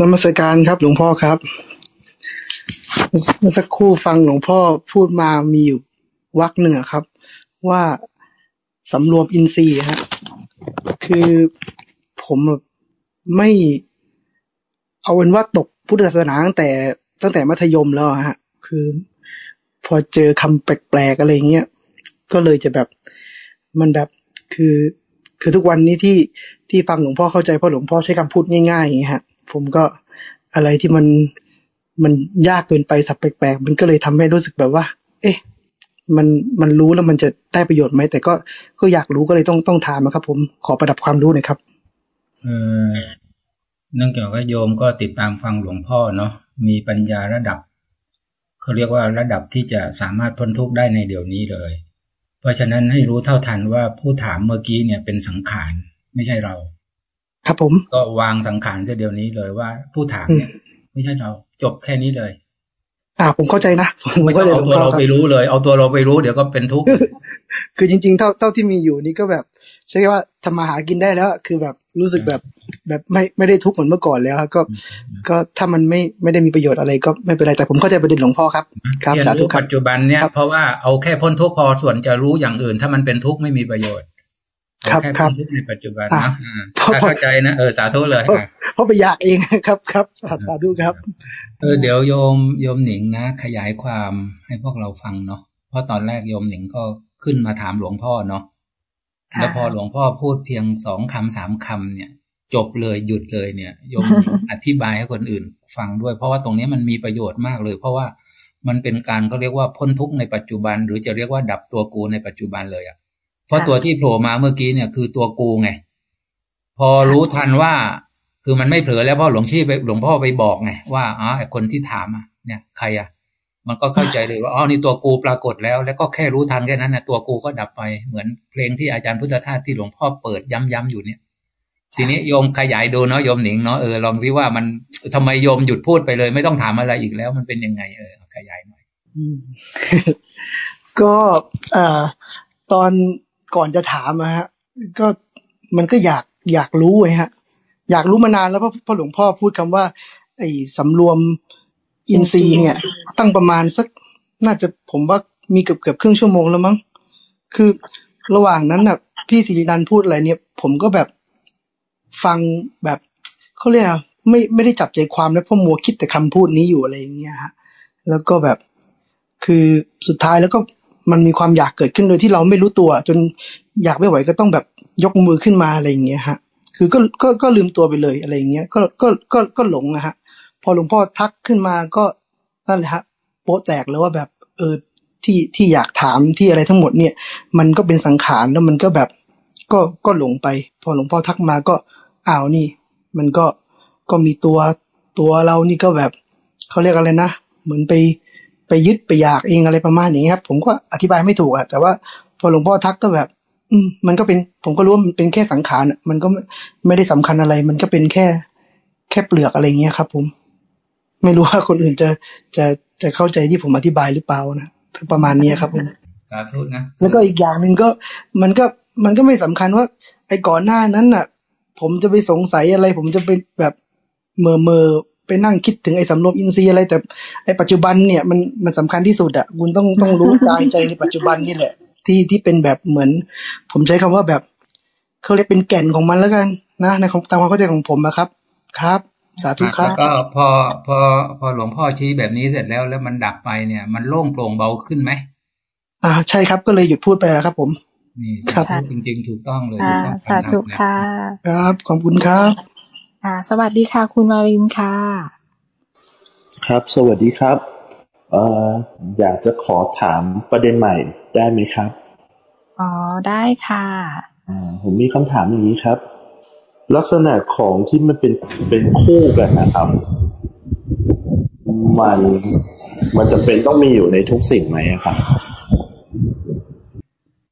นมัสการครับหลวงพ่อครับ เมื่อสักครู่ฟังหลวงพ่อพูดมามีอยู่วักหนึ่งครับ ว่าสำรวมอินทรีย์ฮะคือผมไม่เอาเป็นว่าตกพุทธศาสนาตั้งแต่ตั้งแต่มัธยมแล้วฮะ คือ พอเจอคำแปลกๆอะไรเงี้ยก็เลยจะแบบมันแบบคือ คือทุกวันนี้ที่ที่ฟังหลวงพ่อเข้าใจเพราะหลวงพ่อใช้คำพูดง่ายๆอย่างเงี้ยฮะ ผมก็อะไรที่มันมันยากเกินไปสับแปลกๆ มันก็เลยทำให้รู้สึกแบบว่า เอ๊ะ มันมันรู้แล้วมันจะได้ประโยชน์ไหม แต่ก็ก็อยากรู้ก็เลยต้องต้องถามนะครับ ผมขอประดับความรู้หน่อยครับ เออเนื่องจากว่าโยมก็ติดตามฟังหลวงพ่อเนาะมีปัญญาระดับเขาเรียกว่าระดับที่จะสามารถพ้นทุกข์ได้ในเดี๋ยวนี้เลย เพราะฉะนั้นให้รู้เท่าทันว่าผู้ถามเมื่อกี้เนี่ยเป็นสังขารไม่ใช่เรา ครับผม ก็วางสังขารเสียเดี๋ยวนี้เลยว่าผู้ถามเนี่ย ไม่ใช่เราจบแค่นี้เลย อ่าผมเข้าใจนะผมไม่ต้องเอาตัวเราไปรู้เลย เอาตัวเราไปรู้เดี๋ยวก็เป็นทุกข์คือจริง ๆ เท่าเท่าที่มีอยู่นี่ก็แบบใช่ว่าทำมาหากินได้แล้ว คือแบบรู้สึกแบบแบบไม่ไม่ได้ทุกข์เหมือนเมื่อก่อนแล้วก็ ก็ถ้ามันไม่ไม่ได้มีประโยชน์อะไรก็ไม่เป็นไรแต่ผมเข้าใจประเด็นหลวงพ่อครับครับเรียนสาธุรู้ครับปัจจุบันเนี่ยเพราะว่าเอาแค่พ้นทุกข์พอส่วนจะรู้อย่างอื่น ถ้ามันเป็นทุกข์ไม่มีประโยชน์ ครับเอาแค่ครับพ้นทุกข์ในปัจจุบันอะนะอ่าเพราะถ้าเข้าใจนะเออสาธุเลยเพราะอะเพราะไปอยากเองครับครับสาสาธุครับเออเดี๋ยวโยมโยมหนิงนะ ขยายความให้พวกเราฟังเนาะเพราะตอนแรกโยมหนิงก็ขึ้นมาถามหลวงพ่อเนาะค่ะแล้วพอหลวงพ่อพูดเพียงสองคำสามคำเนี่ย จบเลยหยุดเลยเนี่ยโยมหนิงอธิบายให้คนอื่นฟังด้วย เพราะว่าตรงนี้มันมีประโยชน์มากเลย เพราะว่ามันเป็นการเขาเรียกว่าพ้นทุกข์ในปัจจุบัน หรือจะเรียกว่าดับตัวกูในปัจจุบันเลยอะ่ะ เพราะตัวที่โผล่มาเมื่อกี้เนี่ยคือตัวกูไง พอรู้ทันว่า คือมันไม่เผลอแล้วพราะหลวงชี่ไปหลวงพ่อไปบอกไงว่าอ๋อคนที่ถามอะเนี่ย ใครอะ มันก็เข้าใจเลยว่าอ๋อนี่ตัวกูปรากฏแล้ว แล้วก็แค่รู้ทันแค่นั้นนะตัวกูก็ดับไปเหมือนเพลงที่อาจารย์พุทธทาสที่หลวงพ่อเปิดย้ำๆอยู่เนี่ยทีนี้โยมขยายดูเนาะโยมหนิงเนาะเออลองที่ว่ามันทำไมโยมหยุดพูดไปเลย ไม่ต้องถามอะไรอีกแล้ว มันเป็นยังไงเออขยายหน่อยก็อ่อตอน ก่อนจะถามอะฮะ ก็มันก็อยากอยากรู้ไงฮะ อยากรู้มานานแล้วเพราะเพราะหลวงพ่อพูดคำว่า ไอ้สำรวมอินทรีย์เนี่ย ตั้งประมาณสักน่าจะผมว่ามีเกือบเกือบครึ่งชั่วโมงแล้วมั้งคือระหว่างนั้นน่ะ พี่สิรินันท์พูดอะไรเนี่ย ผมก็แบบฟังแบบเขาเรียกอะไรไม่ไม่ได้จับใจความแล้วเพราะมัวคิดแต่คำพูดนี้อยู่อะไรอย่างเงี้ยฮะแล้วก็แบบคือสุดท้ายแล้วก็ มันมีความอยากเกิดขึ้นโดยที่เราไม่รู้ตัว จนอยากไม่ไหวก็ต้องแบบยกมือขึ้นมาอะไรอย่างเงี้ยฮะ คือก็ก็ก็ลืมตัวไปเลยอะไรอย่างเงี้ยก็ก็ก็ก็หลงนะฮะ พอหลวงพ่อทักขึ้นมาก็นั่นแหละฮะโป๊ะแตกแล้วว่าแบบเออที่ที่อยากถามที่อะไรทั้งหมดเนี่ย มันก็เป็นสังขารแล้วมันก็แบบ ก็ก็หลงไป พอหลวงพ่อทักมาก็อ้าวนี่ มันก็ก็มีตัวตัวเรานี่ก็แบบเขาเรียกอะไรนะเหมือนไป ไปยึดไปอยากเองอะไรประมาณนี้ครับ ผมก็อธิบายไม่ถูกอะแต่ว่าพอหลวงพ่อทักก็แบบ อืมมันก็เป็น ผมก็รู้ว่ามันเป็นแค่สังขารอะมันก็ไม่ไม่ได้สำคัญอะไร มันก็เป็นแค่แค่เปลือกอะไรเงี้ยครับ ผม ไม่รู้ว่าคนอื่นจะจะจะเข้าใจที่ผมอธิบายหรือเปล่านะประมาณนี้ครับผมสาธุนะแล้วก็อีกอย่างหนึ่งก็มันก็มันก็ไม่สำคัญว่า ไอ้ก่อนหน้านั้นน่ะ ผมจะไปสงสัยอะไร ผมจะไปแบบเมอเมอ ไปนั่งคิดถึงไอ้สำรวมอินทรีย์อะไร แต่ไอ้ปัจจุบันเนี่ยมันมันสำคัญที่สุดอะคุณต้องต้องรู้กายใจในปัจจุบันนี่แหละ ที่ที่เป็นแบบเหมือน ผมใช้คำว่าแบบเขาเรียกเป็นแก่นของมันแล้วกันนะในของตามความเข้าใจของผมนะครับ ครับ สาธุครัแล้บวก็พอพอพอหลวงพ่อชี้แบบนี้เสร็จแล้วแล้วมันดับไปเนี่ย มันโล่งโปร่งเบาขึ้นไหมอ่าใช่ครับก็เลยหยุดพูดไปแล้วครับผมนี่ครับสาธุจริง ๆ ถูกต้องเลยค่ะถูกต้องสาธุตมหลักค่ะครับขอบคุณครับ ค่ะสวัสดีค่ะ คุณมารินค่ะ ครับ สวัสดีครับเอ่ออยากจะขอถามประเด็นใหม่ได้ไหมครับ อ๋อ ได้ค่ะอ่าผมมีคำถามอย่างนี้ครับ ลักษณะของที่มันเป็นเป็นคู่กันนะครับ มันมันจะเป็นต้องมีอยู่ในทุกสิ่งไหมอะครับ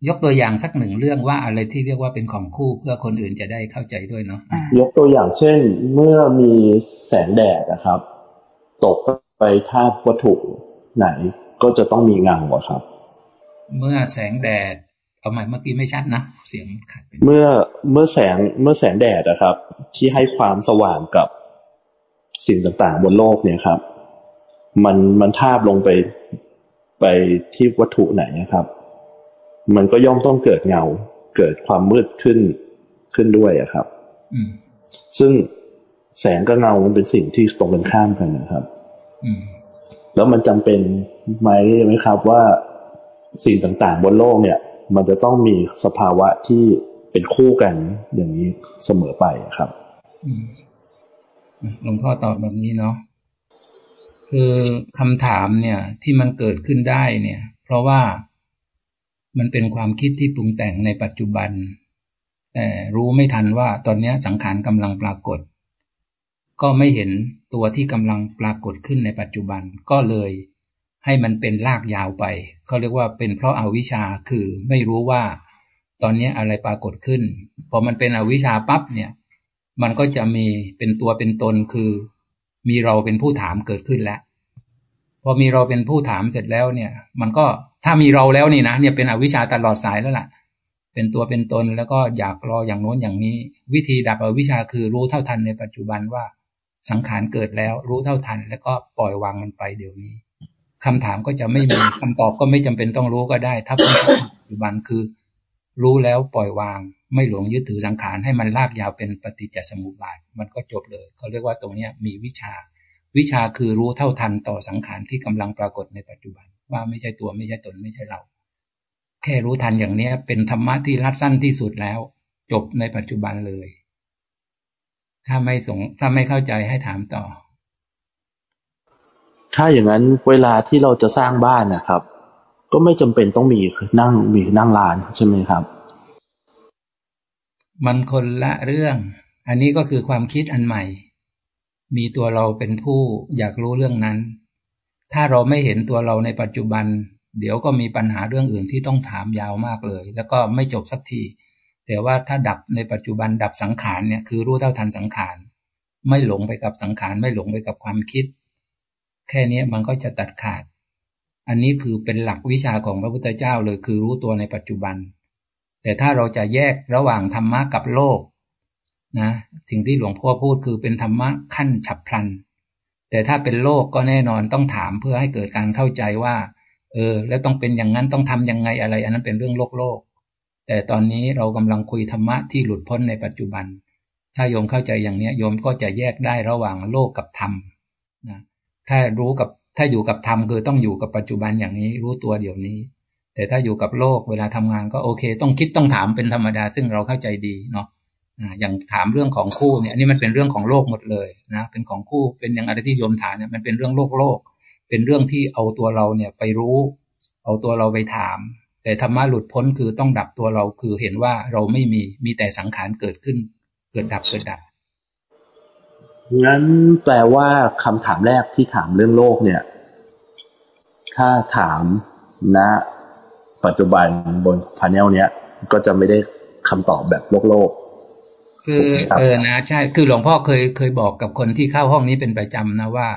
ยกตัวอย่างสักหนึ่งเรื่องว่าอะไรที่เรียกว่าเป็นของคู่เพื่อคนอื่นจะได้เข้าใจด้วยเนาะอ่ายกตัวอย่างเช่น เมื่อมีแสงแดดนะครับ ตกไปทาบวัตถุไหนก็จะต้องมีเงาอะครับ เมื่อแสงแดดเอาใหม่เมื่อกี้ไม่ชัดนะเสียงขัดไปเมื่อเมื่อแสงเมื่อแสงแดดนะครับ ที่ให้ความสว่างกับสิ่งต่างๆ บนโลกเนี่ยครับ มันมันทาบลงไปไปที่วัตถุไหนนะครับ มันก็ย่อมต้องเกิดเงา เกิดความมืดขึ้นขึ้นด้วยอะครับอืมซึ่งแสงกับเงามันเป็นสิ่งที่ตรงกันข้ามกันนะครับอืมแล้วมันจำเป็นไหมไหมครับว่าสิ่งต่างๆ บนโลกเนี่ย มันจะต้องมีสภาวะที่เป็นคู่กันอย่างนี้เสมอไปอะครับอืมหลวงพ่อตอบแบบนี้เนาะคือคำถามเนี่ย ที่มันเกิดขึ้นได้เนี่ย เพราะว่า มันเป็นความคิดที่ปรุงแต่งในปัจจุบัน แต่รู้ไม่ทันว่าตอนนี้สังขารกำลังปรากฏ ก็ไม่เห็นตัวที่กำลังปรากฏขึ้นในปัจจุบันก็เลยให้มันเป็นลากยาวไป เขาเรียกว่าเป็นเพราะอาวิชชาคือไม่รู้ว่า ตอนนี้อะไรปรากฏขึ้น พอมันเป็นอวิชชาปั๊บเนี่ย มันก็จะมีเป็นตัวเป็นตนคือ มีเราเป็นผู้ถามเกิดขึ้นแล้ว พอมีเราเป็นผู้ถามเสร็จแล้วเนี่ย มันก็ถ้ามีเราแล้วนี่นะเนี่ยเป็นอวิชชาตลอดสายแล้วล่ะ เป็นตัวเป็นตนแล้วก็อยากรออย่างโน้นอย่างนี้ วิธีดับอวิชชาคือรู้เท่าทันในปัจจุบันว่าสังขารเกิดแล้ว รู้เท่าทัน แล้วก็ปล่อยวางมันไปเดี๋ยวนี้คำถามก็จะไม่มีคำตอบก็ไม่จำเป็นต้องรู้ก็ได้ ถ้าเป็นปัจจุบันคือ รู้แล้วปล่อยวาง ไม่หลงยึดถือสังขารให้มันลากยาวเป็นปฏิจจสมุปบาท มันก็จบเลยเขาเรียกว่าตรงเนี้ยมีวิชา วิชาคือรู้เท่าทันต่อสังขารที่กำลังปรากฏในปัจจุบัน ว่าไม่ใช่ตัวไม่ใช่ตนไม่ใช่เรา แค่รู้ทันอย่างเนี้ย เป็นธรรมะที่รัดสั้นที่สุดแล้ว จบในปัจจุบันเลย ถ้าไม่สงถ้าไม่เข้าใจให้ถามต่อ ถ้าอย่างนั้นเวลาที่เราจะสร้างบ้านนะครับ ก็ไม่จำเป็นต้องมีนั่งมีนั่งลานใช่ไหมครับ มันคนละเรื่อง อันนี้ก็คือความคิดอันใหม่ มีตัวเราเป็นผู้อยากรู้เรื่องนั้น ถ้าเราไม่เห็นตัวเราในปัจจุบัน เดี๋ยวก็มีปัญหาเรื่องอื่นที่ต้องถามยาวมากเลย แล้วก็ไม่จบสักที แต่ว่าถ้าดับในปัจจุบันดับสังขารเนี่ยคือรู้เท่าทันสังขาร ไม่หลงไปกับสังขารไม่หลงไปกับความคิด แค่นี้มันก็จะตัดขาด อันนี้คือเป็นหลักวิชาของพระพุทธเจ้าเลยคือรู้ตัวในปัจจุบัน แต่ถ้าเราจะแยกระหว่างธรรมะกับโลก นะสิ่งที่หลวงพ่อพูดคือเป็นธรรมะขั้นฉับพลัน แต่ถ้าเป็นโลกก็แน่นอนต้องถามเพื่อให้เกิดการเข้าใจว่า เออ แล้วต้องเป็นอย่างนั้นต้องทํำยังไงอะไร อันนั้นเป็นเรื่องโลกโลก แต่ตอนนี้เรากำลังคุยธรรมะที่หลุดพ้นในปัจจุบัน ถ้าโยมเข้าใจอย่างนี้โยมก็จะแยกได้ระหว่างโลกกับธรรมนะถ้ารู้กับถ้าอยู่กับธรรมคือต้องอยู่กับปัจจุบันอย่างนี้รู้ตัวเดี๋ยวนี้ แต่ถ้าอยู่กับโลกเวลาทำงานก็โอเค ต้องคิดต้องถามเป็นธรรมดา ซึ่งเราเข้าใจดีเนาะ อย่างถามเรื่องของคู่เนี่ยอันนี้มันเป็นเรื่องของโลกหมดเลยนะเป็นของคู่เป็นอย่างอะไรที่โยมถามเนี่ยมันเป็นเรื่องโลกโลก เป็นเรื่องที่เอาตัวเราเนี่ยไปรู้ เอาตัวเราไปถาม แต่ธรรมะหลุดพ้นคือต้องดับตัวเราคือเห็นว่าเราไม่มีมีแต่สังขารเกิดขึ้น เกิดดับเกิดดับงั้นแปลว่าคำถามแรกที่ถามเรื่องโลกเนี่ย ถ้าถามณนะปัจจุบันบนพาเนลเนี้ยก็จะไม่ได้คำตอบแบบโลกโลก คือเออนะใช่คือหลวงพ่อเคยเคยบอกกับคนที่เข้าห้องนี้เป็นประจำนะว่า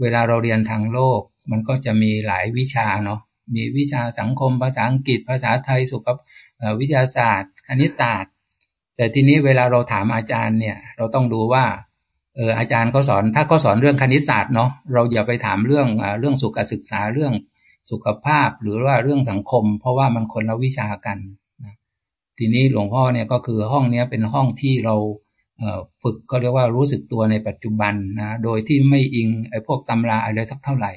เวลาเราเรียนทางโลก มันก็จะมีหลายวิชาเนาะมีวิชาสังคมภาษาอังกฤษ ภาษาไทยสุขวิทยาศาสตร์ คณิตศาสตร์ แต่ทีนี้เวลาเราถามอาจารย์เนี่ย เราต้องดูว่าเอออาจารย์เขาสอนถ้าเขาสอนเรื่องคณิตศาสตร์เนาะเราอย่าไปถามเรื่องเรื่องสุขศึกษาเรื่องสุขภาพหรือว่าเรื่องสังคม เพราะว่ามันคนละวิชากันนะ ทีนี้หลวงพ่อเนี่ยก็คือห้องนี้เป็นห้องที่เราฝึกก็เรียกว่ารู้สึกตัวในปัจจุบันนะโดยที่ไม่อิงไอ้พวกตำราอะไรสักเท่าไหร่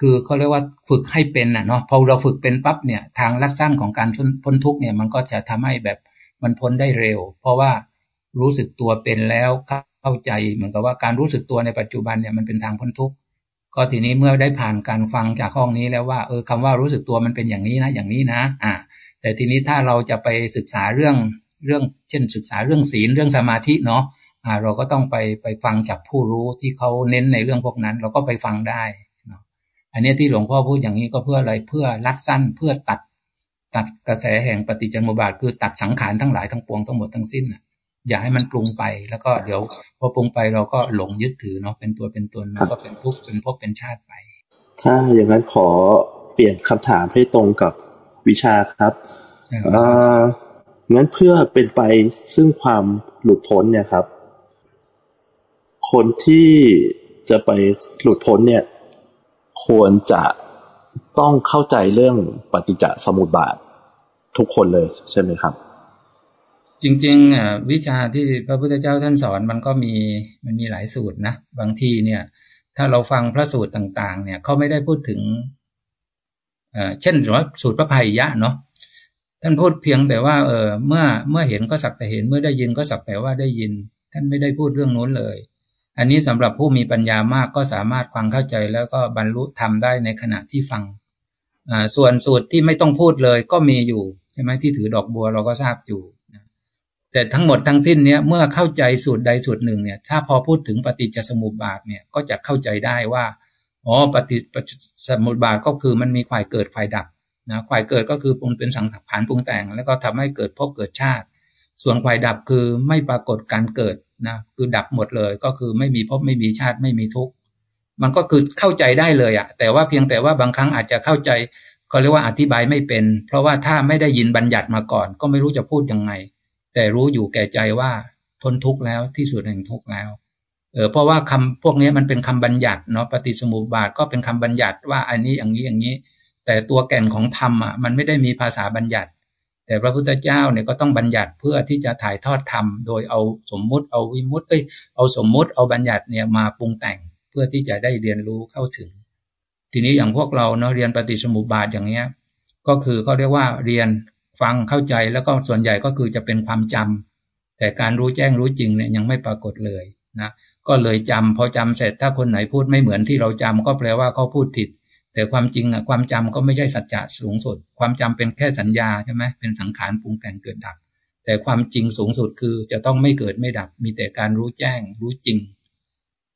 คือเขาเรียกว่าฝึกให้เป็นนะเนาะพอเราฝึกเป็นปั๊บเนี่ยทางลัดสั้นของการพ้นทุกเนี่ยมันก็จะทำให้แบบมันพ้นได้เร็ว เพราะว่ารู้สึกตัวเป็นแล้วเข้าใจเหมือนกับว่าการรู้สึกตัวในปัจจุบันเนี่ยมันเป็นทางพ้นทุกก็ทีนี้เมื่อได้ผ่านการฟังจากห้องนี้แล้วว่าเออคำว่ารู้สึกตัวมันเป็นอย่างนี้นะอย่างนี้นะ อ่า แต่ทีนี้ถ้าเราจะไปศึกษาเรื่องเรื่อง เช่นศึกษาเรื่องศีลเรื่องสมาธิเนาะอ่าเราก็ต้องไปไปฟังจากผู้รู้ที่เขาเน้นในเรื่องพวกนั้น เราก็ไปฟังได้เนาะอันนี้ที่หลวงพ่อพูดอย่างนี้ก็เพื่ออะไรเพื่อลัดสั้นเพื่อตัดตัดกระแสแห่งปฏิจจสมุปบาทคือตัดสังขารทั้งหลายทั้งปวงทั้งหมดทั้งสิ้นนะอย่าให้มันปรุงไปแล้วก็เดี๋ยวพอปรุงไปเราก็หลงยึดถือเนาะเป็นตัวเป็นตนมันก็เป็นทุกข์เป็นภพเป็นชาติไป ถ้าอย่างนั้นขอเปลี่ยนคำถามให้ตรงกับ วิชาครับอ่างั้นเพื่อเป็นไปซึ่งความหลุดพ้นเนี่ยครับ คนที่จะไปหลุดพ้นเนี่ย ควรจะต้องเข้าใจเรื่องปฏิจจสมุปบาททุกคนเลยใช่ไหมครับ จริงๆอะวิชาที่พระพุทธเจ้าท่านสอนมันก็มีมันมีหลายสูตรนะ บางทีเนี่ย ถ้าเราฟังพระสูตรต่าง ๆ เนี่ยเขาไม่ได้พูดถึง เช่นหรือว่าสูตรพระภัยยะเนาะท่านพูดเพียงแต่ว่าเออเมื่อเมื่อเห็นก็สักแต่เห็นเมื่อได้ยินก็สักแต่ว่าได้ยิน ท่านไม่ได้พูดเรื่องนู้นเลย อันนี้สำหรับผู้มีปัญญามากก็สามารถฟังเข้าใจแล้วก็บรรลุธรรมได้ในขณะที่ฟังส่วนสูตรที่ไม่ต้องพูดเลยก็มีอยู่ใช่ไหมที่ถือดอกบัวเราก็ทราบอยู่แต่ทั้งหมดทั้งสิ้นเนี้ยเมื่อเข้าใจสูตรใดสูตรหนึ่งเนี่ยถ้าพอพูดถึงปฏิจจสมุปบาทเนี่ยก็จะเข้าใจได้ว่า อ๋อปฏิปฏิสมุปบาทก็คือมันมีฝ่ายเกิดฝ่ายดับนะฝ่ายเกิดก็คือปรุงเป็นสังขารปรุงแต่ง แล้วก็ทำให้เกิดพบเกิดชาติ ส่วนฝ่ายดับคือไม่ปรากฏการเกิดนะคือดับหมดเลยก็คือไม่มีพบไม่มีชาติไม่มีทุกข์มันก็คือเข้าใจได้เลยอะแต่ว่าเพียงแต่ว่าบางครั้งอาจจะเข้าใจเขาเรียกว่าอธิบายไม่เป็น เพราะว่าถ้าไม่ได้ยินบัญญัติมาก่อน ก็ไม่รู้จะพูดยังไง แต่รู้อยู่แก่ใจว่าพ้นทุกข์แล้วที่สุดแห่งทุกข์แล้ว เออเพราะว่าคำพวกนี้มันเป็นคำบัญญัติเนาะปฏิสมุปบาทก็เป็นคำบัญญัติว่าอันนี้อย่างนี้อย่างนี้ แต่ตัวแก่นของธรรมอะมันไม่ได้มีภาษาบัญญัติ แต่พระพุทธเจ้าเนี่ยก็ต้องบัญญัติเพื่อที่จะถ่ายทอดธรรมโดยเอาสมมุติเอาวิมุตติเอ้ยเอาสมมุติเอาบัญญัติเนี่ยมาปรุงแต่งเพื่อที่จะได้เรียนรู้เข้าถึง ทีนี้อย่างพวกเราเนาะเรียนปฏิสมุปบาทอย่างเนี้ยก็คือเขาเรียกว่าเรียนฟังเข้าใจแล้วก็ส่วนใหญ่ก็คือจะเป็นความจำแต่การรู้แจ้งรู้จริงเนี่ยยังไม่ปรากฏเลยนะ ก็เลยจำพอจำเสร็จถ้าคนไหนพูดไม่เหมือนที่เราจำก็แปลว่าเขาพูดผิด แต่ความจริงอะความจำก็ไม่ใช่สัจจะสูงสุด ความจำเป็นแค่สัญญาใช่ไหมเป็นสังขารปรุงแต่งเกิดดับ แต่ความจริงสูงสุดคือจะต้องไม่เกิดไม่ดับ มีแต่การรู้แจ้ง รู้จริง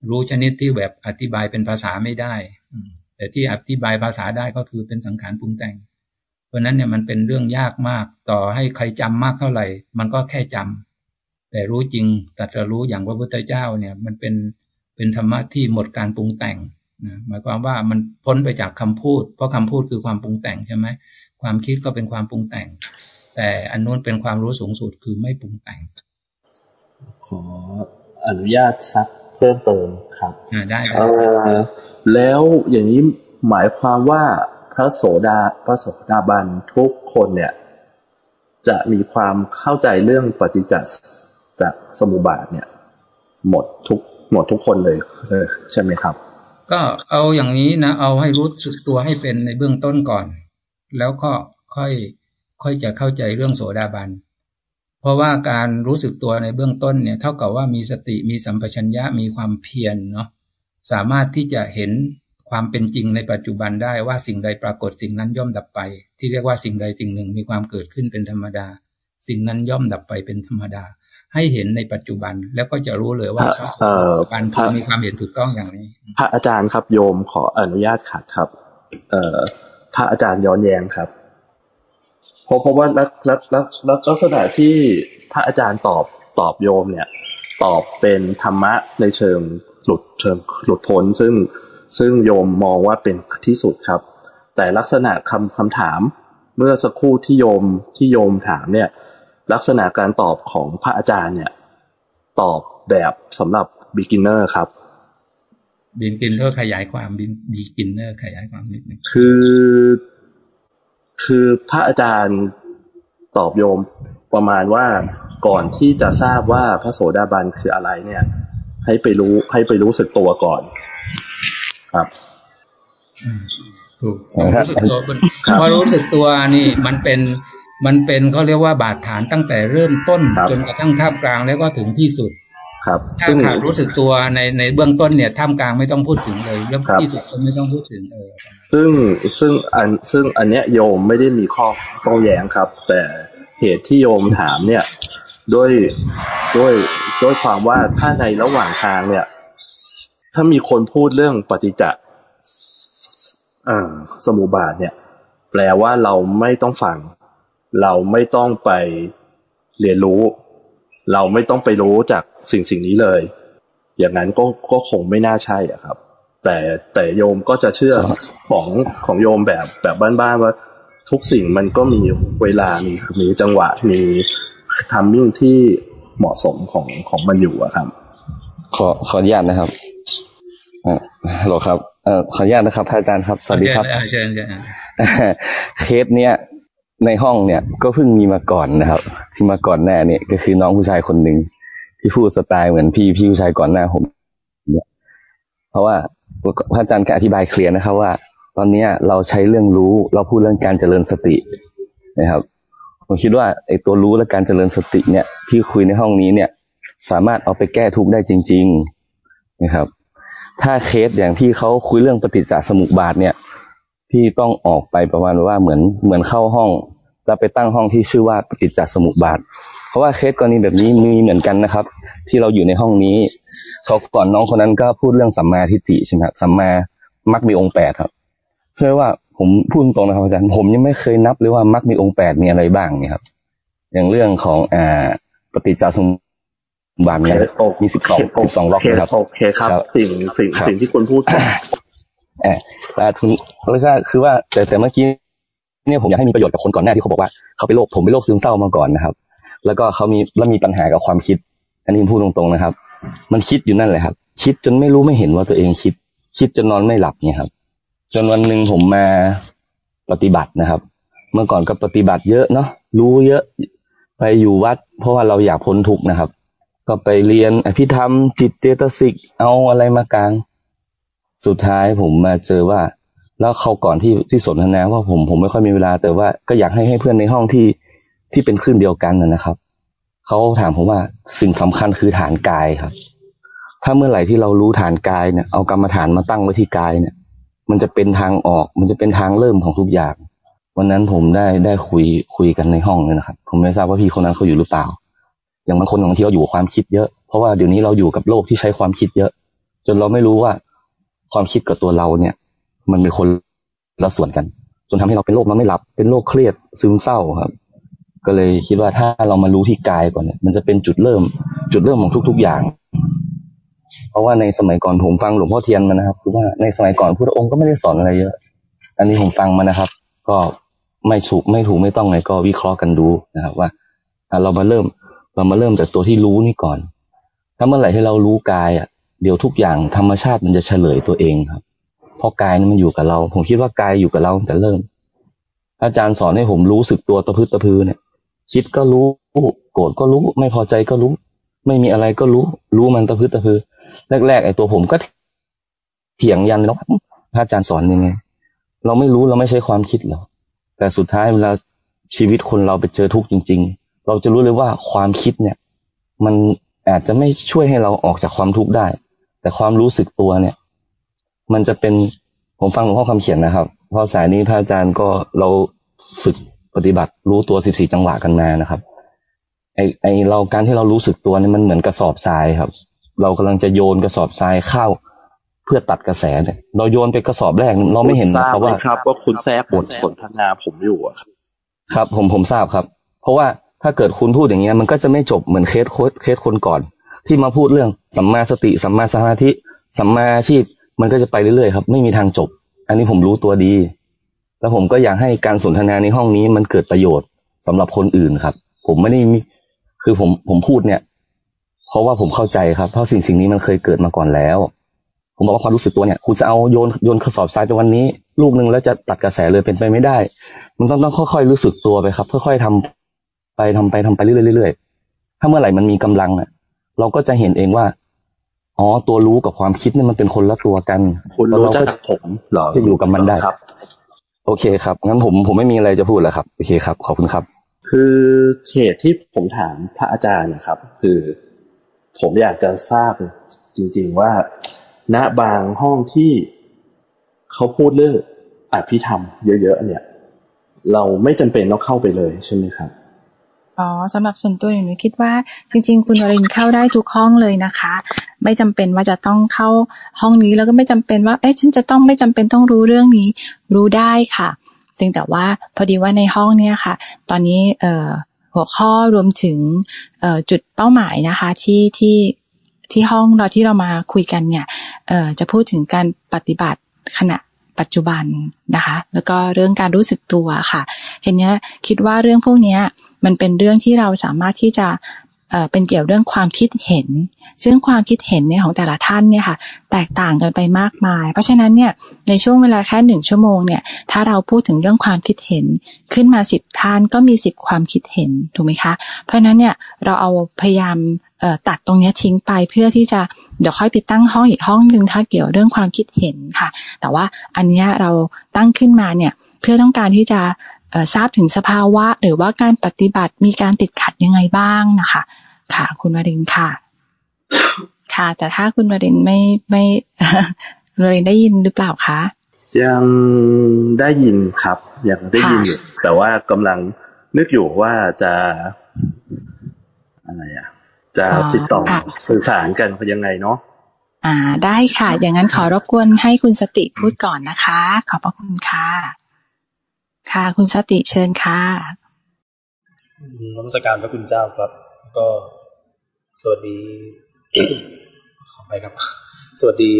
รู้ชนิดที่แบบอธิบายเป็นภาษาไม่ได้แต่ที่อธิบายภาษาได้ก็คือเป็นสังขารปรุงแต่ง เพราะนั้นเนี่ยมันเป็นเรื่องยากมาก ต่อให้ใครจำมากเท่าไหร่ มันก็แค่จำ แต่รู้จริงตรัสรู้อย่างพระพุทธเจ้าเนี่ย มันเป็นเป็นธรรมะที่หมดการปรุงแต่งนะหมายความว่ามันพ้นไปจากคำพูด เพราะคำพูดคือความปรุงแต่งใช่ไหมความคิดก็เป็นความปรุงแต่ง แต่อันนู้นเป็นความรู้สูงสุดคือไม่ปรุงแต่ง ขออนุญาตซักเพิ่มเติมครับได้เออแล้วอย่างนี้หมายความว่าพระโสดาพระโสดาบันทุกคนเนี่ย จะมีความเข้าใจเรื่องปฏิจจ จากสมุบาทเนี่ย หมดทุกหมดทุกคนเลยใช่ไหมครับ ก็เอาอย่างนี้นะ เอาให้รู้สึกตัวให้เป็นในเบื้องต้นก่อน แล้วก็ค่อยค่อยจะเข้าใจเรื่องโสดาบัน เพราะว่าการรู้สึกตัวในเบื้องต้นเนี่ย เท่ากับว่ามีสติมีสัมปชัญญะมีความเพียรเนาะสามารถที่จะเห็นความเป็นจริงในปัจจุบันได้ว่าสิ่งใดปรากฏสิ่งนั้นย่อมดับไป ที่เรียกว่าสิ่งใดสิ่งหนึ่งมีความเกิดขึ้นเป็นธรรมดา สิ่งนั้นย่อมดับไปเป็นธรรมดา ให้เห็นในปัจจุบันแล้วก็จะรู้เลยว่าปัจจุบันคือมีความเห็นถูกต้องอย่างนี้ พระอาจารย์ครับโยมขออนุญาตขัดครับ เอ่อพระอาจารย์ย้อนแย้งครับเพราะเพราะว่าลักลักลักลักษณะที่พระอาจารย์ตอบตอบโยมเนี่ย ตอบเป็นธรรมะในเชิงหลุดเชิงหลุดพ้นซึ่งซึ่งโยมมองว่าเป็นที่สุดครับ แต่ลักษณะคำคำถามเมื่อสักครู่ที่โยมที่โยมถามเนี่ย ลักษณะการตอบของพระอาจารย์เนี่ย ตอบแบบสำหรับ beginner ครับ beginner ขยายความบิน beginner ขยายความนิดนึงคือ คือพระอาจารย์ตอบโยมประมาณว่าก่อนที่จะทราบว่าพระโสดาบันคืออะไรเนี่ย ให้ไปรู้ให้ไปรู้สึกตัวก่อน ครับถูกรู้สึกตัวพอรู้สึกตัวนี่มันเป็น มันเป็นเขาเรียกว่าบาดฐานตั้งแต่เริ่มต้นจนกระทั่งท่ามกลางแล้วก็ถึงที่สุด ครับถ้าขาดรู้สึกตัวในในเบื้องต้นเนี่ยท่ามกลางไม่ต้องพูดถึงเลยเรื่องที่สุดก็ไม่ต้องพูดถึงเออซึ่งซึ่งอันซึ่งอันเนี้ยโยมไม่ได้มีข้อโต้แย้งครับ แต่เหตุที่โยมถามเนี่ยด้วยด้วยด้วยความว่าถ้าในระหว่างทางเนี่ย ถ้ามีคนพูดเรื่องปฏิจจสมุปบาทเนี่ย แปลว่าเราไม่ต้องฟัง เราไม่ต้องไปเรียนรู้ เราไม่ต้องไปรู้จากสิ่งสิ่งนี้เลย อย่างนั้นก็ก็คงไม่น่าใช่อะครับ แต่แต่โยมก็จะเชื่อของของโยมแบบแบบบ้านๆว่าทุกสิ่งมันก็มีเวลา มีมีจังหวะ มีทัมมิ่งที่เหมาะสมของของมันอยู่อะครับ ขอขออนุญาตนะครับฮัลโหลครับเอ่อขออนุญาตนะครับพระอาจารย์ครับ สวัสดีครับเชิญเชิญเคสเนี้ย ในห้องเนี่ยก็เพิ่งมีมาก่อนนะครับที่มาก่อนหน้าเนี่ยก็คือน้องผู้ชายคนหนึ่งที่พูดสไตล์เหมือนพี่พี่ผู้ชายก่อนหน้าผมเนี่ยเพราะว่าพระอาจารย์ก็อธิบายเคลียร์นะครับว่า ตอนเนี้ยเราใช้เรื่องรู้เราพูดเรื่องการเจริญสตินะครับผมคิดว่าไอ้ตัวรู้และการเจริญสติเนี่ย ที่คุยในห้องนี้เนี่ย สามารถเอาไปแก้ทุกข์ได้จริง ๆนะครับ ถ้าเคสอย่างที่เขาคุยเรื่องปฏิจจสมุปบาทเนี่ย พี่ต้องออกไปประมาณว่าเหมือนเหมือนเข้าห้อง แล้วไปตั้งห้องที่ชื่อว่าปฏิจจสมุปบาท เพราะว่าเคสกรณีแบบนี้มีเหมือนกันนะครับ ที่เราอยู่ในห้องนี้เขาก่อนน้องคนนั้นก็พูดเรื่องสัมมาทิฏฐิใช่ไหมครับสัมมามักมีองค์แปดครับเชื่อว่าผมพูดตรงนะครับอาจารย์ผมยังไม่เคยนับเลยว่ามักมีองค์แปดมีอะไรบ้างเนี่ยครับ อย่างเรื่องของอ่าปฏิจจสมุปบาทเนี่ยมีสิบสองสิบสองล็อกนะครับโอเคครับครับสิ่งสิ่งครับสิ่งที่คุณพูดเออ แต่ทุนแล้วก็คือว่าแต่แต่เมื่อกี้เนี่ยผมอยากให้มีประโยชน์กับคนก่อนหน้าที่เขาบอกว่าเขาเป็นโรคผมเป็นโรคซึมเศร้ามาก่อนนะครับ แล้วก็เขามีแล้วมีปัญหากับความคิด อันนี้พูดตรงๆนะครับ มันคิดอยู่นั่นแหละครับ คิดจนไม่รู้ไม่เห็นว่าตัวเองคิด คิดจนนอนไม่หลับเนี่ยครับ จนวันหนึ่งผมมาปฏิบัตินะครับ เมื่อก่อนก็ปฏิบัติเยอะเนาะรู้เยอะไปอยู่วัด เพราะว่าเราอยากพ้นทุกข์นะครับ ก็ไปเรียนอภิธรรมจิตเจตสิกเอาอะไรมากลาง สุดท้ายผมมาเจอว่า แล้วเขาก่อนที่ที่สนทนาว่าผมผมไม่ค่อยมีเวลา แต่ว่าก็อยากให้ให้เพื่อนในห้องที่ที่เป็นคลื่นเดียวกันนะนะครับเขาถามผมว่าสิ่งสำคัญคือฐานกายครับ ถ้าเมื่อไหร่ที่เรารู้ฐานกายเนี่ยเอากรรมฐานมาตั้งไว้ที่กายเนี่ย มันจะเป็นทางออก มันจะเป็นทางเริ่มของทุกอย่าง วันนั้นผมได้ได้คุยคุยกันในห้องเลยนะครับ ผมไม่ทราบว่าพี่คนนั้นเขาอยู่หรือเปล่า อย่างบางคนบางทีเราอยู่กับความคิดเยอะเพราะว่าเดี๋ยวนี้เราอยู่กับโลกที่ใช้ความคิดเยอะ จนเราไม่รู้ว่า ความคิดกับตัวเราเนี่ย มันเป็นคนละส่วนกัน จนทำให้เราเป็นโรคนอนไม่หลับ เป็นโรคเครียดซึมเศร้าครับ ก็เลยคิดว่าถ้าเรามารู้ที่กายก่อนเนี่ยมันจะเป็นจุดเริ่ม จุดเริ่มของทุก ๆอย่าง เพราะว่าในสมัยก่อนผมฟังหลวงพ่อเทียนมานะครับคือว่าในสมัยก่อนพระองค์ก็ไม่ได้สอนอะไรเยอะ อันนี้ผมฟังมานะครับ ก็ไม่ถูกไม่ถูกไม่ต้องไงก็วิเคราะห์กันดูนะครับ ว่าเรามาเริ่มเรามาเริ่มจากตัวที่รู้นี่ก่อน ถ้าเมื่อไหร่ที่เรารู้กายอะ เดี๋ยวทุกอย่างธรรมชาติมันจะเฉลยตัวเองครับเพราะกายนี่มันอยู่กับเรา ผมคิดว่ากายอยู่กับเราตั้งแต่เริ่ม อาจารย์สอนให้ผมรู้สึกตัวตะพื้นตะพือเนี่ย คิดก็รู้ โกรธก็รู้ ไม่พอใจก็รู้ ไม่มีอะไรก็รู้ รู้มันตะพื้นตะพือแรกๆไอ้ตัวผมก็เถียงยันเนาะพระอาจารย์สอนยังไง เราไม่รู้เราไม่ใช่ความคิดหรอกแต่สุดท้ายเวลาชีวิตคนเราไปเจอทุกข์จริง ๆ เราจะรู้เลยว่าความคิดเนี่ย มันอาจจะไม่ช่วยให้เราออกจากความทุกข์ได้ แต่ความรู้สึกตัวเนี่ย มันจะเป็นผมฟังหลวงพ่อคำเขียนนะครับเพราะสายนี้พระอาจารย์ก็เราฝึกปฏิบัติรู้ตัวสิบสี่จังหวะกันมานะครับ ไอไอเราการที่เรารู้สึกตัวเนี่ยมันเหมือนกระสอบทรายครับ เรากำลังจะโยนกระสอบทรายเข้าเพื่อตัดกระแสเนี่ยเราโยนไปกระสอบแรกเราไม่เห็นทรานะบครับไหมว่าครับว่าคุณแทรกบทสนทนาผมอยู่อะครับ ครับ ผมผมทราบครับ เพราะว่าถ้าเกิดคุณพูดอย่างเงี้ยมันก็จะไม่จบเหมือนเคสโค้ดเคสคนก่อน ที่มาพูดเรื่องสัมมาสติสัมมาสมาธิสัมมาอาชีพมันก็จะไปเรื่อยๆครับ ไม่มีทางจบ อันนี้ผมรู้ตัวดี แล้วผมก็อยากให้การสนทนาในห้องนี้มันเกิดประโยชน์สำหรับคนอื่นครับ ผมไม่ได้มีคือผมผมพูดเนี่ย เพราะว่าผมเข้าใจครับ เพราะสิ่งสิ่งนี้มันเคยเกิดมาก่อนแล้ว ผมบอกว่าความรู้สึกตัวเนี่ย คุณจะเอาโยนโยนกระสอบทรายไปวันนี้ ลูกหนึ่งแล้วจะตัดกระแสเลยเป็นไปไม่ได้ มันต้องต้องค่อยๆรู้สึกตัวไปครับค่อยๆทำไปทำไปทำไปเรื่อยๆถ้าเมื่อไหร่มันมีกำลังอะ เราก็จะเห็นเองว่า อ๋อ ตัวรู้กับความคิดเนี่ยมันเป็นคนละตัวกัน คุณแล้วรู้เราจักก็ผมเหรอจะอยู่กับมันได้ครับ โอเคครับ งั้นผมผมไม่มีอะไรจะพูดแล้วครับ โอเคครับ ขอบคุณครับ คือเหตุที่ผมถามพระอาจารย์นะครับ คือ ผมอยากจะทราบจริง ๆว่า ณ บางห้องที่เขาพูดเรื่องอภิธรรมเยอะๆเนี่ย เราไม่จำเป็นต้องเข้าไปเลยใช่ไหมครับ อ๋อสำหรับส่วนตัวหนูคิดว่าจริง ๆ คุณวรินเข้าได้ทุกห้องเลยนะคะ ไม่จำเป็นว่าจะต้องเข้าห้องนี้แล้วก็ไม่จำเป็นว่าเอ๊ะฉันจะต้องไม่จำเป็นต้องรู้เรื่องนี้รู้ได้ค่ะเพียงแต่ว่าพอดีว่าในห้องเนี้ยค่ะ ตอนนี้เอ่อหัวข้อรวมถึงเอ่อจุดเป้าหมายนะคะที่ที่ที่ห้องเราที่เรามาคุยกันเนี่ยเอ่อจะพูดถึงการปฏิบัติขณะปัจจุบันนะคะ แล้วก็เรื่องการรู้สึกตัวค่ะเห็นเนี้ยคิดว่าเรื่องพวกเนี้ย มันเป็นเรื่องที่เราสามารถที่จะเป็นเกี่ยวเรื่องความคิดเห็น ซึ่งความคิดเห็นเนี่ยของแต่ละท่านเนี่ยค่ะแตกต่างกันไปมากมาย เพราะฉะนั้นเนี่ยในช่วงเวลาแค่หนึ่งชั่วโมงเนี่ยถ้าเราพูดถึงเรื่องความคิดเห็นขึ้นมาสิบท่านก็มีสิบความคิดเห็นถูกไหมคะเพราะฉะนั้นเนี่ยเราเอาพยายามตัดตรงนี้ทิ้งไปเพื่อที่จะเดี๋ยวค่อยไปตั้งห้องอีกห้องหนึ่งถ้าเกี่ยวเรื่องความคิดเห็นค่ะ แต่ว่าอันนี้เราตั้งขึ้นมาเนี่ยเพื่อต้องการที่จะ ทราบถึงสภาวะ หรือว่าการปฏิบัติมีการติดขัดยังไงบ้างนะคะ ค่ะ คุณวรินค่ะ ค่ะ แต่ถ้าคุณวรินไม่ไม่คุณวรินได้ยินหรือเปล่าคะยังได้ยินครับยังได้ยินอยู่แต่ว่ากำลังนึกอยู่ว่าจะอะไรอะ จะติดต่อสื่อสารกันยังไงเนาะอ่า ได้ค่ะ อย่างนั้นขอรบกวนให้คุณสติพูดก่อนนะคะ ขอบพระคุณค่ะ ค่ะ คุณสติเชิญค่ะนมัสการพระคุณเจ้าครับ ก็สวัสดี ขอไปครับ สวัสดี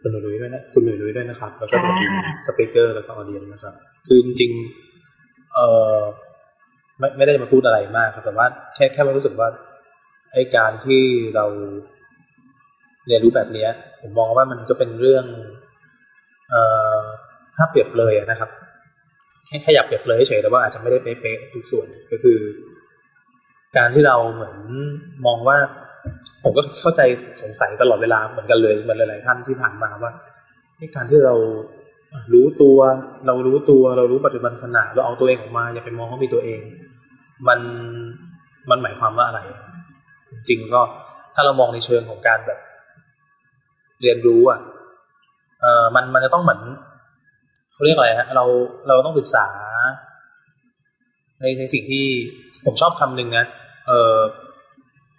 คุณหนุ่ยด้วยนะคุณหนุ่ยด้วยนะครับ แล้วก็สวัสดีสเปกเกอร์แล้วก็ออเดียนนะครับ คือจริงเอ่อไม่ไม่ได้มาพูดอะไรมากครับแต่ว่าแค่แค่มารู้สึกว่าไอ้การที่เราเรียนรู้แบบนี้ผมมองว่ามันก็เป็นเรื่อง เอ่อถ้าเปรียบเลยนะครับ แค่ขยับเปรียบเลยเฉยแต่ว่าอาจจะไม่ได้เป๊ะๆทุกส่วนก็คือ การที่เราเหมือนมองว่า ผมก็เข้าใจสงสัยตลอดเวลาเหมือนกันเลยเหมือนหลายๆท่านที่ผ่านมาว่าการที่เรารู้ตัว เรารู้ตัว เรารู้ปัจจุบันขณะเราเอาตัวเองออกมาอย่าไปมองว่ามีตัวเอง มันมันหมายความว่าอะไร จริงก็ถ้าเรามองในเชิงของการแบบ เรียนรู้อะเออมันมันจะต้องเหมือน เขาเรียกอะไรฮะเราเราต้องศึกษา ในในสิ่งที่ผมชอบคำหนึ่งนะเออ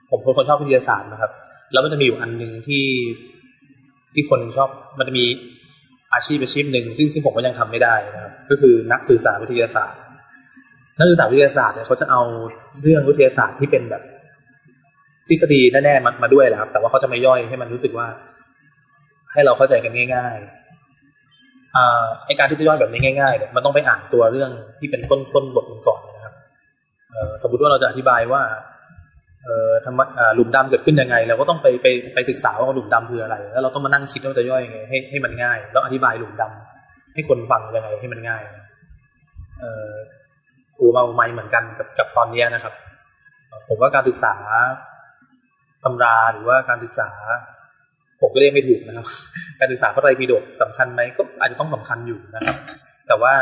ผมเป็นคนชอบวิทยาศาสตร์นะครับ แล้วมันจะมีอยู่อันหนึ่งที่ที่คนชอบมันจะมีอาชีพอาชีพหนึ่งซึ่งซึ่งผมก็ยังทำไม่ได้นะครับก็คือนักสื่อสารวิทยาศาสตร์ นักสื่อสารวิทยาศาสตร์เนี่ยเขาจะเอาเรื่องวิทยาศาสตร์ที่เป็นแบบทฤษฎีแน่ๆมามาด้วยแหละครับ แต่ว่าเขาจะไม่ย่อยให้มันรู้สึกว่า ให้เราเข้าใจกันง่าย ไอการที่จะย่อยแบบนี้ง่ายๆเนี่ยมันต้องไปอ่านตัวเรื่องที่เป็นต้นต้นบทมันก่อนนะครับสมมติว่าเราจะอธิบายว่าธรรมหลุมดำเกิดขึ้นยังไงเราก็ต้องไปไปไปศึกษาว่าหลุมดำคืออะไร แล้วเราต้องมานั่งคิดว่าจะย่อยยังไงให้ให้มันง่าย แล้วอธิบายหลุมดำให้คนฟังยังไงให้มันง่ายเอออูมาไม่เหมือนกันกับกับตอนนี้นะครับ ผมว่าการศึกษาตำราหรือว่าการศึกษา ผมก็เรียกไม่ถูกนะครับ การศึกษาพระไตรปิฎกสำคัญไหมก็อาจจะต้องสำคัญอยู่นะครับ แต่ว่า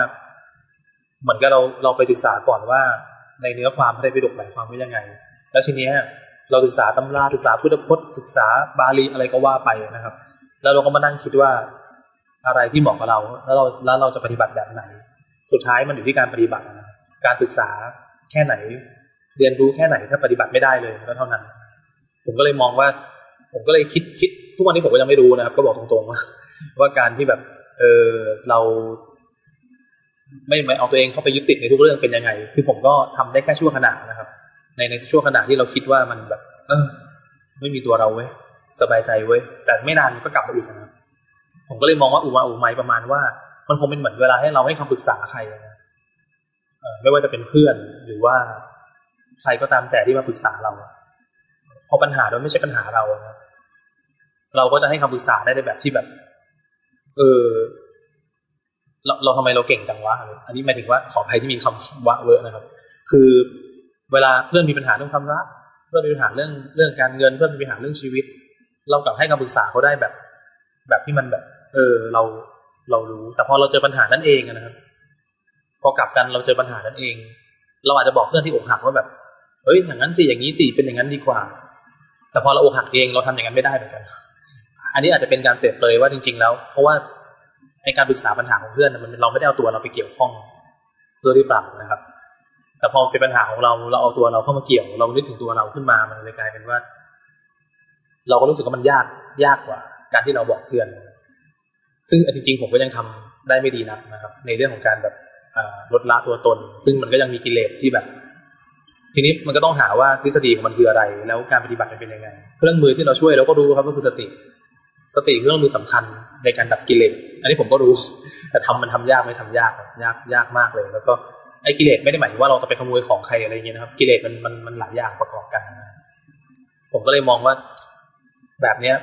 เหมือนกับเราเราไปศึกษาก่อนว่า ในเนื้อความพระไตรปิฎกหมายความว่ายังไง แล้วทีเนี้ยเราศึกษาตำราศึกษาพุทธพจน์ศึกษาบาลีอะไรก็ว่าไปนะครับ แล้วเราก็มานั่งคิดว่าอะไรที่เหมาะกับเรา แล้วเราแล้วเราจะปฏิบัติแบบไหน สุดท้ายมันอยู่ที่การปฏิบัตินะการศึกษาแค่ไหน เรียนรู้แค่ไหนถ้าปฏิบัติไม่ได้เลยก็เท่านั้น ผมก็เลยมองว่า ผมก็เลยคิดคิดทุกวันนี้ผมก็ยังไม่รู้นะครับ ก็บอกตรงๆว่าว่าการที่แบบ เออเรา ไม่ไม่เอาตัวเองเข้าไปยึดติดในทุกเรื่องเป็นยังไง คือผมก็ทำได้แค่ชั่วขณะนะครับ ในในชั่วขณะที่เราคิดว่ามันแบบ เออ ไม่มีตัวเราเว้ยสบายใจเว้ยแต่ไม่นานก็กลับมาอีกนะครับ ผมก็เลยมองว่าอุมาอุไมประมาณว่า มันคงเป็นเหมือนเวลาให้เราให้คำปรึกษาใครนะไม่ว่าจะเป็นเพื่อนหรือว่าใครก็ตามแต่ที่มาปรึกษาเรา พอปัญหามันไม่ใช่ปัญหาเรานะเราก็จะให้คำปรึกษาได้ในแบบที่แบบ เออเราเราทำไมเราเก่งจังวะอันนี้หมายถึงว่าขอใครที่มีคำวะเวอร์นะครับ คือเวลาเพื่อนมีปัญหาเรื่องความรักเพื่อนมีปัญหาเรื่องเรื่องการเงินเพื่อนมีปัญหาเรื่องชีวิต เรากลับให้คำปรึกษาเขาได้แบบ แบบที่มันแบบ เออ เราเรารู้ แต่พอเราเจอปัญหานั้นเองนะครับ พอกลับกันเราเจอปัญหานั้นเอง เราอาจจะบอกเพื่อนที่อกหักว่าแบบเฮ้ยอย่างนั้นสิอย่างนี้สิเป็นอย่างนั้นดีกว่า แต่พอเราอกหักเองเราทำอย่างนั้นไม่ได้เหมือนกัน อันนี้อาจจะเป็นการเปรียบเลยว่าจริง ๆ แล้ว เพราะว่าในการปรึกษาปัญหาของเพื่อนมันเราไม่ได้เอาตัวเราไปเกี่ยวข้องด้วยหรือเปล่านะครับ แต่พอเป็นปัญหาของเราเราเอาตัวเราเข้ามาเกี่ยว เรานึกถึงตัวเราขึ้นมามันเลยกลายเป็นว่า เราก็รู้สึกว่ามันยากยากกว่า การที่เราบอกเพื่อน ซึ่งจริง ๆ ผมก็ยังทำได้ไม่ดีนักนะครับ ในเรื่องของการแบบลดละตัวตน ซึ่งมันก็ยังมีกิเลสที่แบบ ทีนี้มันก็ต้องหาว่าทฤษฎีของมันคืออะไร แล้วการปฏิบัติมันเป็นยังไง เครื่องมือที่เราช่วยเราก็รู้ครับก็คือสติ สติคือเรื่องมือสำคัญในการดับกิเลส อันนี้ผมก็รู้ แต่ทำมันทำยากไม่ทำยากยากยากมากเลย แล้วก็ไอ้กิเลสไม่ได้หมายถึงว่าเราจะไปขโมยของใครอะไรเงี้ยนะครับ กิเลสมันมันมันหลายอย่างประกอบกัน ผมก็เลยมองว่าแบบเนี้ย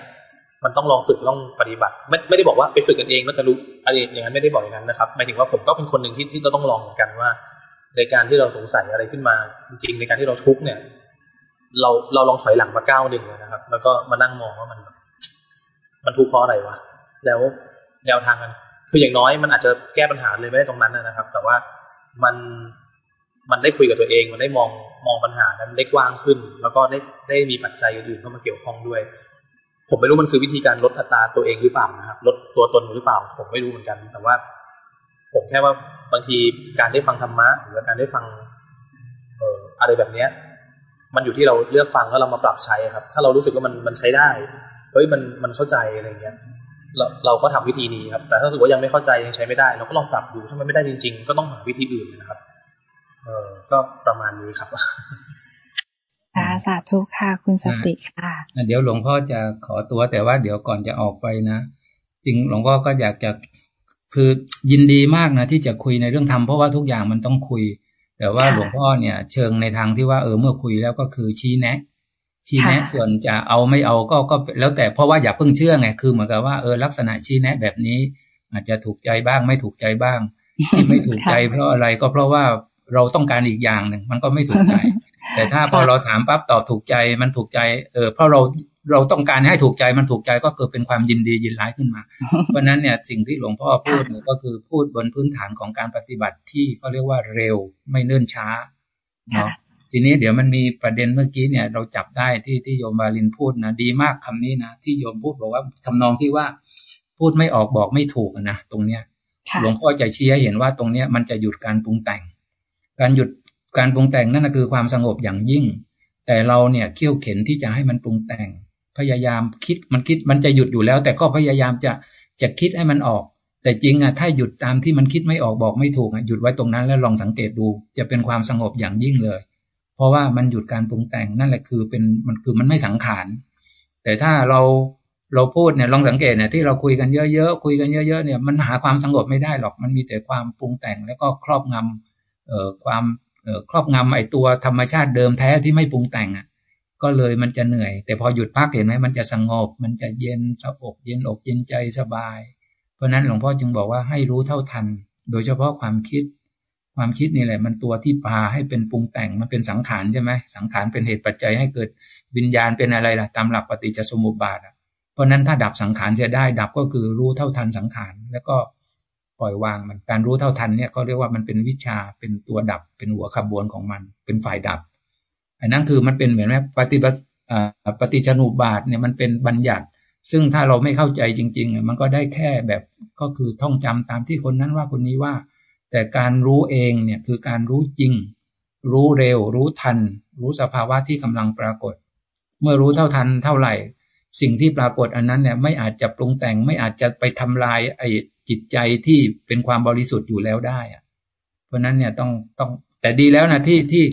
มันต้องลองฝึกต้องปฏิบัติ ไม่ไม่ได้บอกว่าไปฝึกกันเองแล้วจะรู้อะไรอย่างนั้นไม่ได้บอกอย่างนั้นนะครับหมายถึงว่าผมก็เป็นคนหนึ่งที่ที่ต้องลองเหมือนกันว่า ในการที่เราสงสัยอะไรขึ้นมา จริงๆในการที่เราทุกข์เนี่ย เราเราลองถอยหลังมาก้าวหนึ่งนะครับ แล้วก็มานั่งมองว่ามัน มันทุกข์เพราะอะไรวะแล้วแนวทางมันคืออย่างน้อยมันอาจจะแก้ปัญหาเลยไม่ได้ตรงนั้นนะครับ แต่ว่ามันมันได้คุยกับตัวเอง มันได้มองมองปัญหานั้นได้กว้างขึ้น แล้วก็ได้ได้มีปัจจัยอื่นเข้ามาเกี่ยวข้องด้วย ผมไม่รู้มันคือวิธีการลดอัตราตัวเองหรือเปล่านะครับ ลดตัวตนหรือเปล่า ผมไม่รู้เหมือนกัน แต่ว่า ผมแค่ว่า บางทีการได้ฟังธรรมะหรือการได้ฟังเอ่ออะไรแบบเนี้ย มันอยู่ที่เราเลือกฟังแล้วเรามาปรับใช้ครับ ถ้าเรารู้สึกว่ามันมันใช้ได้เฮ้ยมันมันเข้าใจอะไรเงี้ยเราเราก็ทำวิธีนี้ครับ แต่ถ้าถือว่ายังไม่เข้าใจยังใช้ไม่ได้ เราก็ลองปรับดูถ้ามันไม่ได้จริง ๆ ก็ต้องหาวิธีอื่นนะครับ เออก็ประมาณนี้ครับค่ะสาธุค่ะคุณสติค่ะ เดี๋ยวหลวงพ่อจะขอตัวแต่ว่าเดี๋ยวก่อนจะออกไปนะจริงหลวงพ่อก็อยากจะ คือยินดีมากนะที่จะคุยในเรื่องธรรมเพราะว่าทุกอย่างมันต้องคุย แต่ว่าหลวงพ่อเนี่ย เชิงในทางที่ว่าเออเมื่อคุยแล้วก็คือชี้แนะ ชี้แนะส่วนจะเอาไม่เอาก็ก็แล้วแต่เพราะว่าอย่าเพิ่งเชื่อไงคือเหมือนกับว่าเออลักษณะชี้แนะแบบนี้ อาจจะถูกใจบ้างไม่ถูกใจบ้างที่ไม่ถูกใจเพราะอะไรก็เพราะว่าเราต้องการอีกอย่างหนึ่งมันก็ไม่ถูกใจ แต่ถ้าพอเราถามปั๊บตอบถูกใจมันถูกใจเออเพราะเรา เราต้องการให้ถูกใจมันถูกใจก็เกิดเป็นความยินดียินร้ายขึ้นมา เพราะนั้นเนี่ยสิ่งที่หลวงพ่อพูดก็คือพูดบนพื้นฐานของการปฏิบัติที่เขาเรียกว่าเร็วไม่เนื่นช้าเนาะทีนี้เดี๋ยวมันมีประเด็นเมื่อกี้เนี่ย เราจับได้ที่ที่โยมบาลินพูดนะดีมากคำนี้นะที่โยมพูดบอกว่าทำนองที่ว่า พูดไม่ออกบอกไม่ถูกนะตรงเนี้ยหลวงพ่อจะชี้ให้เห็นว่าตรงเนี้ยมันจะหยุดการปรุงแต่ง การหยุดการปรุงแต่งนั่นคือความสงบอย่างยิ่ง แต่เราเนี่ยเขี่ยวเข็นที่จะให้มันปรุงแต่ง พยายามคิดมันคิดมันจะหยุดอยู่แล้ว แต่ก็พยายามจะจะคิดให้มันออก แต่จริงอะถ้าหยุดตามที่มันคิดไม่ออกบอกไม่ถูกอะหยุดไว้ตรงนั้นแล้วลองสังเกตดู จะเป็นความสงบอย่างยิ่งเลย เพราะว่ามันหยุดการปรุงแต่งนั่นแหละคือเป็นมันคือมันไม่สังขารแต่ถ้าเราเราพูดเนี่ยลองสังเกตเนี่ยที่เราคุยกันเยอะๆคุยกันเยอะ ๆ เนี่ยมันหาความสงบไม่ได้หรอกมันมีแต่ความปรุงแต่งแล้วก็ครอบงำเอ่อความเอ่อครอบงำไอตัวธรรมชาติเดิมแท้ที่ไม่ปรุงแต่งอะ ก็เลยมันจะเหนื่อย แต่พอหยุดพักเห็นไหมมันจะสงบ มันจะเย็นสบอกเย็นอกเย็นใจสบาย เพราะนั้นหลวงพ่อจึงบอกว่าให้รู้เท่าทัน โดยเฉพาะความคิด ความคิดนี่แหละ มันตัวที่พาให้เป็นปรุงแต่งมันเป็นสังขารใช่ไหมสังขารเป็นเหตุปัจจัยให้เกิดวิญญาณเป็นอะไรล่ะ ตามหลักปฏิจจสมุปบาทอะเพราะนั้นถ้าดับสังขารจะได้ ดับก็คือรู้เท่าทันสังขารแล้วก็ปล่อยวางมันการรู้เท่าทันเนี่ยเขาเรียกว่ามันเป็นวิชาเป็นตัวดับเป็นหัวขบวนของมัน เป็นฝ่ายดับ อันนั้นคือมันเป็นเหมือนแม่ปฏิบัติปฏิจจสมุปบาทเนี่ยมันเป็นบัญญัติ ซึ่งถ้าเราไม่เข้าใจจริง ๆ มันก็ได้แค่แบบก็คือท่องจำตามที่คนนั้นว่าคนนี้ว่า แต่การรู้เองเนี่ยคือการรู้จริง รู้เร็ว รู้ทัน รู้สภาวะที่กำลังปรากฏ เมื่อรู้เท่าทันเท่าไหร่ สิ่งที่ปรากฏอันนั้นเนี่ยไม่อาจจะปรุงแต่งไม่อาจจะไปทำลายไอ้จิตใจที่เป็นความบริสุทธิ์อยู่แล้วได้อะเพราะนั้นเนี่ยต้องต้องแต่ดีแล้วนะที่ที่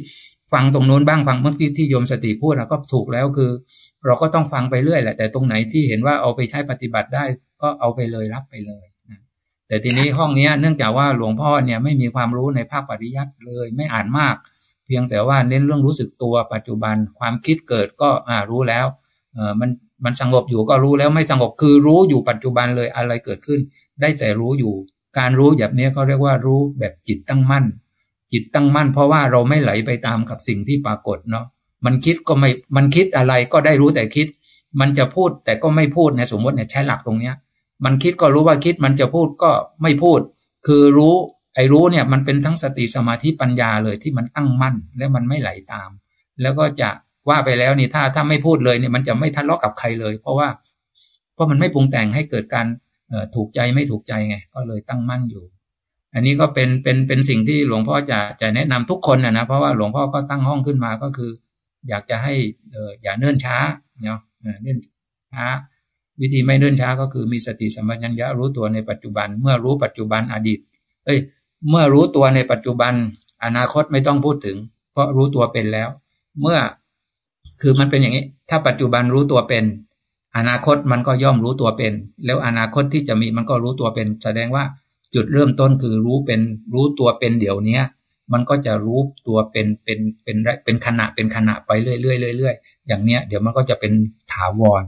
ฟังตรงโน้นบ้างฟังเมื่อกี้ที่โยมสติพูดนะก็ถูกแล้วคือ เราก็ต้องฟังไปเรื่อยแหละ แต่ตรงไหนที่เห็นว่าเอาไปใช้ปฏิบัติได้ ก็เอาไปเลยรับไปเลยแต่ทีนี้ห้องนี้เนื่องจากว่าหลวงพ่อเนี่ยไม่มีความรู้ในภาคปริยัติเลย ไม่อ่านมาก เพียงแต่ว่าเน้นเรื่องรู้สึกตัวปัจจุบันความคิดเกิดก็อ่ารู้แล้วเออมันมันสงบอยู่ก็รู้แล้วไม่สงบคือรู้อยู่ปัจจุบันเลยอะไรเกิดขึ้น ได้แต่รู้อยู่ การรู้แบบนี้เขาเรียกว่ารู้แบบจิตตั้งมั่น จิตตั้งมั่นเพราะว่าเราไม่ไหลไปตามกับสิ่งที่ปรากฏเนาะมันคิดก็ไม่มันคิดอะไรก็ได้รู้แต่คิด มันจะพูดแต่ก็ไม่พูดเนี่ยสมมติเนี่ยใช้หลักตรงเนี้ย มันคิดก็รู้ว่าคิดมันจะพูดก็ไม่พูด คือรู้ ไอ้รู้เนี่ยมันเป็นทั้งสติสมาธิปัญญาเลยที่มันตั้งมั่นและมันไม่ไหลตาม แล้วก็จะว่าไปแล้วนี่ถ้าถ้าไม่พูดเลยเนี่ยมันจะไม่ทะเลาะกับใครเลย เพราะว่า เพราะมันไม่ปรุงแต่งให้เกิดการถูกใจไม่ถูกใจไง ก็เลยตั้งมั่นอยู่ อันนี้ก็เป็นเป็นเป็นสิ่งที่หลวงพ่อจะจะแนะนำทุกคนนะนะเพราะว่าหลวงพ่อก็ตั้งห้องขึ้นมาก็คือ อยากจะให้เอออย่าเนิ่นช้าเนาะเนิ่นช้า วิธีไม่เนิ่นช้าก็คือมีสติสัมปชัญญะรู้ตัวในปัจจุบัน เมื่อรู้ปัจจุบันอดีต เอ้ย เมื่อรู้ตัวในปัจจุบัน อนาคตไม่ต้องพูดถึง เพราะรู้ตัวเป็นแล้ว เมื่อคือมันเป็นอย่างนี้ ถ้าปัจจุบันรู้ตัวเป็น อนาคตมันก็ย่อมรู้ตัวเป็น แล้วอนาคตที่จะมีมันก็รู้ตัวเป็น แสดงว่า จุดเริ่มต้นคือรู้เป็นรู้ตัวเป็นเดี๋ยวเนี้ย มันก็จะรู้ตัวเป็นเป็นเป็นเป็นขณะเป็นขณะไปเรื่อยเรื่อยเรื่อยๆอย่างเนี้ยเดี๋ยวมันก็จะเป็นถาวร